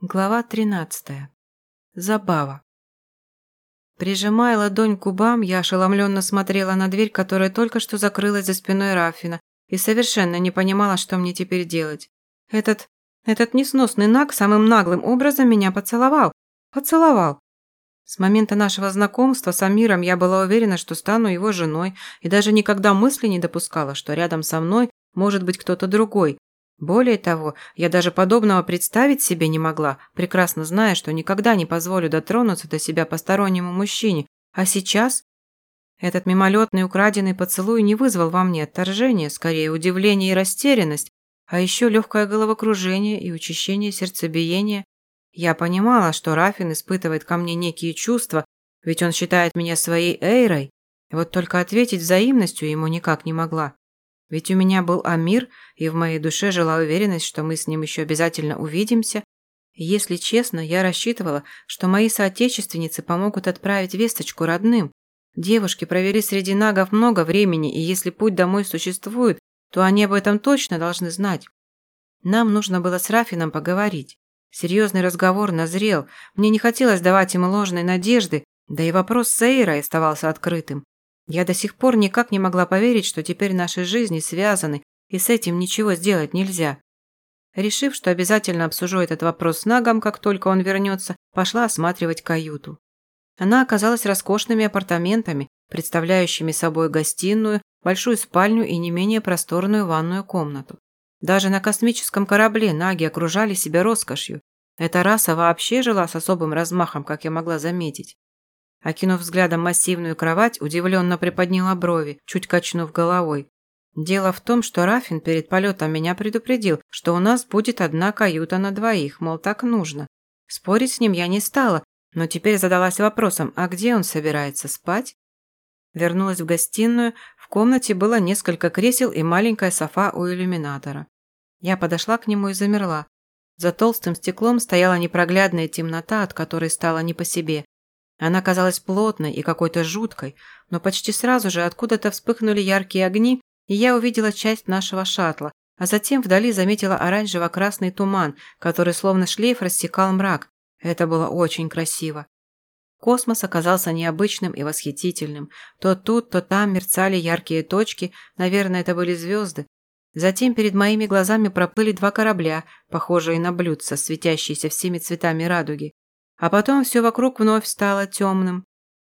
Глава 13. Забава. Прижимая ладонь к губам, я ошеломленно смотрела на дверь, которая только что закрылась за спиной Рафина, и совершенно не понимала, что мне теперь делать. Этот... этот несносный наг самым наглым образом меня поцеловал. Поцеловал. С момента нашего знакомства с Амиром я была уверена, что стану его женой, и даже никогда мысли не допускала, что рядом со мной может быть кто-то другой, более того, я даже подобного представить себе не могла, прекрасно зная, что никогда не позволю дотронуться до себя постороннему мужчине. А сейчас? Этот мимолетный украденный поцелуй не вызвал во мне отторжения, скорее удивление и растерянность, а еще легкое головокружение и учащение сердцебиения. Я понимала, что Рафин испытывает ко мне некие чувства, ведь он считает меня своей Эйрой, вот только ответить взаимностью ему никак не могла. Ведь у меня был Амир, и в моей душе жила уверенность, что мы с ним еще обязательно увидимся. Если честно, я рассчитывала, что мои соотечественницы помогут отправить весточку родным. Девушки провели среди нагов много времени, и если путь домой существует, то они об этом точно должны знать. Нам нужно было с Рафином поговорить. Серьезный разговор назрел, мне не хотелось давать ему ложной надежды, да и вопрос с Эйрой оставался открытым. Я до сих пор никак не могла поверить, что теперь наши жизни связаны, и с этим ничего сделать нельзя. Решив, что обязательно обсужу этот вопрос с Нагом, как только он вернется, пошла осматривать каюту. Она оказалась роскошными апартаментами, представляющими собой гостиную, большую спальню и не менее просторную ванную комнату. Даже на космическом корабле наги окружали себя роскошью. Эта раса вообще жила с особым размахом, как я могла заметить. Окинув взглядом массивную кровать, удивленно приподняла брови, чуть качнув головой. Дело в том, что Рафин перед полетом меня предупредил, что у нас будет одна каюта на двоих, мол, так нужно. Спорить с ним я не стала, но теперь задалась вопросом, а где он собирается спать? Вернулась в гостиную, в комнате было несколько кресел и маленькая софа у иллюминатора. Я подошла к нему и замерла. За толстым стеклом стояла непроглядная темнота, от которой стало не по себе. Она казалась плотной и какой-то жуткой, но почти сразу же откуда-то вспыхнули яркие огни, и я увидела часть нашего шаттла, а затем вдали заметила оранжево-красный туман, который словно шлейф рассекал мрак. Это было очень красиво. Космос оказался необычным и восхитительным. То тут, то там мерцали яркие точки, наверное, это были звезды. Затем перед моими глазами проплыли два корабля, похожие на блюдца, светящиеся всеми цветами радуги. А потом все вокруг вновь стало темным.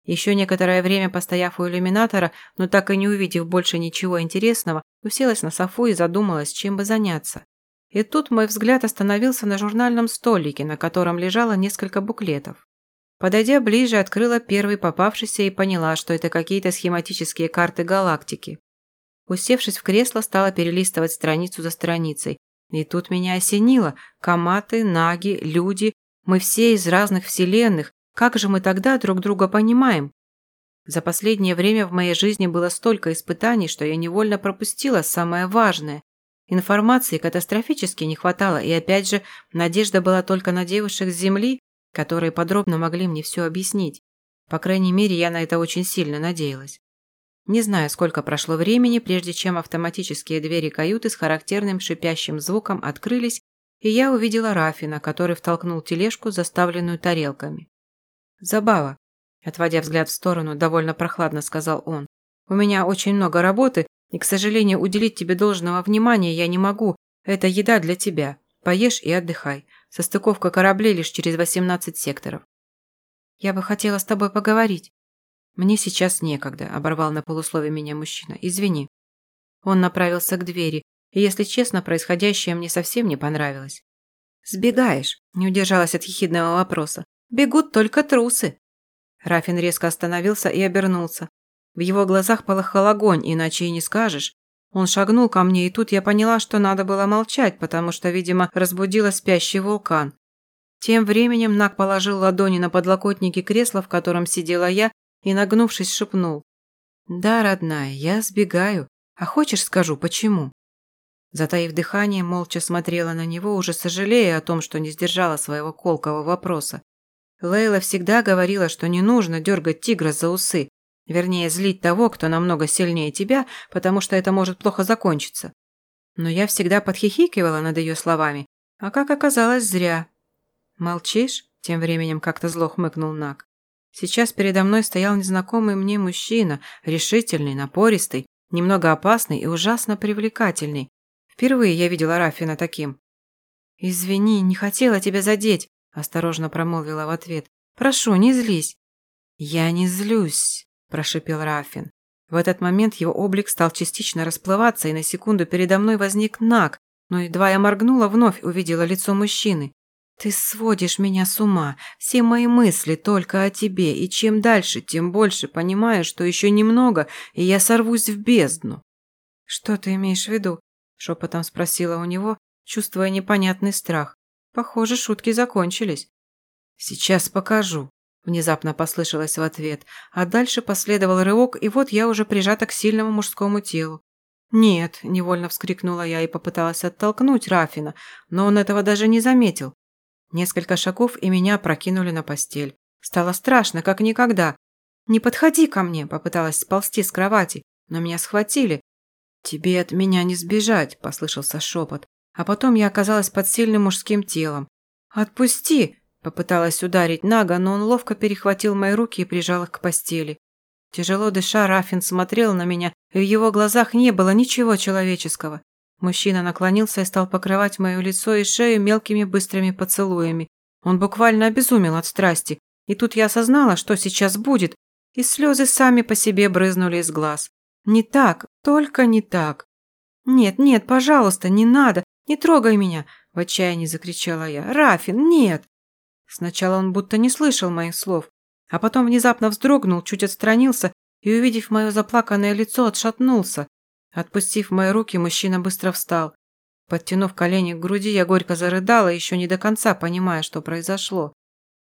Еще некоторое время постояв у иллюминатора, но так и не увидев больше ничего интересного, уселась на софу и задумалась, чем бы заняться. И тут мой взгляд остановился на журнальном столике, на котором лежало несколько буклетов. Подойдя ближе, открыла первый попавшийся и поняла, что это какие-то схематические карты галактики. Усевшись в кресло, стала перелистывать страницу за страницей. И тут меня осенило. Каматы, наги, люди, мы все из разных вселенных. Как же мы тогда друг друга понимаем? За последнее время в моей жизни было столько испытаний, что я невольно пропустила самое важное. Информации катастрофически не хватало, и опять же, надежда была только на девушек с Земли, которые подробно могли мне все объяснить. По крайней мере, я на это очень сильно надеялась. Не знаю, сколько прошло времени, прежде чем автоматические двери каюты с характерным шипящим звуком открылись, и я увидела Рафина, который втолкнул тележку, заставленную тарелками. «Забава», – отводя взгляд в сторону, довольно прохладно сказал он. «У меня очень много работы, и, к сожалению, уделить тебе должного внимания я не могу. Это еда для тебя. Поешь и отдыхай. Состыковка кораблей лишь через 18 секторов». «Я бы хотела с тобой поговорить». «Мне сейчас некогда», – оборвал на полусловие меня мужчина. «Извини». Он направился к двери, и, если честно, происходящее мне совсем не понравилось. «Сбегаешь», – не удержалась от ехидного вопроса. «Бегут только трусы». Рафин резко остановился и обернулся. В его глазах полыхал огонь, иначе и не скажешь. Он шагнул ко мне, и тут я поняла, что надо было молчать, потому что, видимо, разбудила спящий вулкан. Тем временем Нак положил ладони на подлокотники кресла, в котором сидела я, и, нагнувшись, шепнул. «Да, родная, я сбегаю. А хочешь, скажу, почему?» Затаив дыхание, молча смотрела на него, уже сожалея о том, что не сдержала своего колкого вопроса. Лейла всегда говорила, что не нужно дергать тигра за усы, вернее, злить того, кто намного сильнее тебя, потому что это может плохо закончиться. Но я всегда подхихикивала над ее словами, а как оказалось, зря. «Молчишь?» – тем временем как-то зло хмыкнул Нак. Сейчас передо мной стоял незнакомый мне мужчина, решительный, напористый, немного опасный и ужасно привлекательный. Впервые я видела Рафина таким. «Извини, не хотела тебя задеть», – осторожно промолвила в ответ. «Прошу, не злись». «Я не злюсь», – прошипел Рафин. В этот момент его облик стал частично расплываться, и на секунду передо мной возник Наг, но едва я моргнула, вновь увидела лицо мужчины. «Ты сводишь меня с ума. Все мои мысли только о тебе, и чем дальше, тем больше понимаю, что еще немного, и я сорвусь в бездну». «Что ты имеешь в виду?» – шепотом спросила у него, чувствуя непонятный страх. «Похоже, шутки закончились». «Сейчас покажу», – внезапно послышалось в ответ, а дальше последовал рывок, и вот я уже прижата к сильному мужскому телу. «Нет», – невольно вскрикнула я и попыталась оттолкнуть Рафина, но он этого даже не заметил. Несколько шагов, и меня прокинули на постель. Стало страшно, как никогда. «Не подходи ко мне!» – попыталась сползти с кровати, но меня схватили. «Тебе от меня не сбежать!» – послышался шепот. А потом я оказалась под сильным мужским телом. «Отпусти!» – попыталась ударить Нага, но он ловко перехватил мои руки и прижал их к постели. Тяжело дыша, Рафин смотрел на меня, и в его глазах не было ничего человеческого. Мужчина наклонился и стал покрывать мое лицо и шею мелкими быстрыми поцелуями. Он буквально обезумел от страсти. И тут я осознала, что сейчас будет, и слезы сами по себе брызнули из глаз. Не так, только не так. «Нет, нет, пожалуйста, не надо, не трогай меня!» – в отчаянии закричала я. «Рафин, нет!» Сначала он будто не слышал моих слов, а потом внезапно вздрогнул, чуть отстранился и, увидев мое заплаканное лицо, отшатнулся. Отпустив мои руки, мужчина быстро встал. Подтянув колени к груди, я горько зарыдала, еще не до конца понимая, что произошло.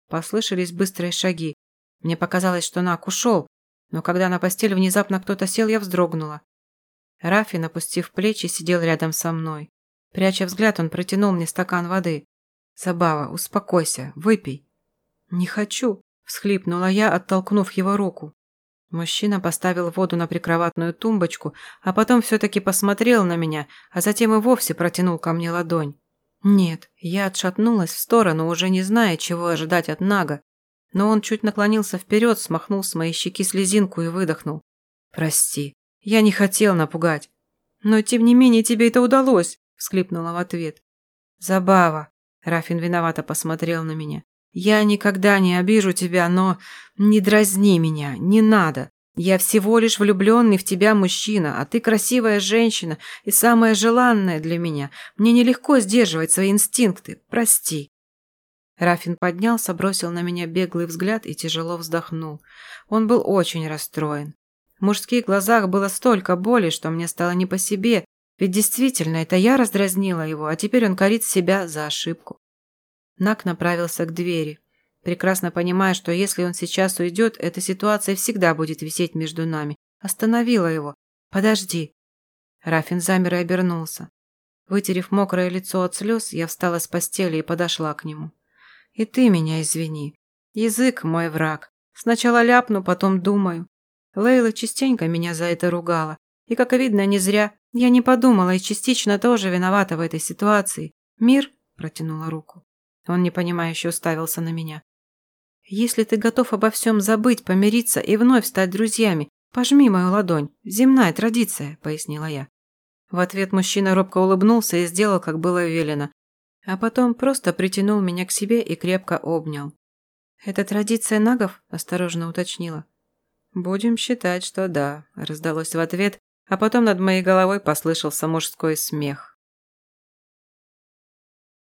Послышались быстрые шаги. Мне показалось, что Нак ушел, но когда на постель внезапно кто-то сел, я вздрогнула. Рафи, напустив плечи, сидел рядом со мной. Пряча взгляд, он протянул мне стакан воды. «Забава, успокойся, выпей». «Не хочу», – всхлипнула я, оттолкнув его руку. Мужчина поставил воду на прикроватную тумбочку, а потом все-таки посмотрел на меня, а затем и вовсе протянул ко мне ладонь. Нет, я отшатнулась в сторону, уже не зная, чего ожидать от Нага. Но он чуть наклонился вперед, смахнул с моей щеки слезинку и выдохнул. «Прости, я не хотел напугать». «Но тем не менее тебе это удалось», – всхлипнула в ответ. «Забава», – Рафин виновато посмотрел на меня. Я никогда не обижу тебя, но не дразни меня, не надо. Я всего лишь влюбленный в тебя мужчина, а ты красивая женщина и самая желанная для меня. Мне нелегко сдерживать свои инстинкты. Прости». Рафин поднялся, бросил на меня беглый взгляд и тяжело вздохнул. Он был очень расстроен. В мужских глазах было столько боли, что мне стало не по себе, ведь действительно это я раздразнила его, а теперь он корит себя за ошибку. Нак направился к двери, прекрасно понимая, что если он сейчас уйдет, эта ситуация всегда будет висеть между нами. Остановила его. «Подожди». Рафин замер и обернулся. Вытерев мокрое лицо от слез, я встала с постели и подошла к нему. «И ты меня извини. Язык мой враг. Сначала ляпну, потом думаю. Лейла частенько меня за это ругала. И, как видно, не зря. Я не подумала и частично тоже виновата в этой ситуации. Мир?» – протянула руку. Он непонимающе уставился на меня. «Если ты готов обо всем забыть, помириться и вновь стать друзьями, пожми мою ладонь. Земная традиция», – пояснила я. В ответ мужчина робко улыбнулся и сделал, как было велено. А потом просто притянул меня к себе и крепко обнял. «Это традиция нагов?» – осторожно уточнила. «Будем считать, что да», – раздалось в ответ, а потом над моей головой послышался мужской смех.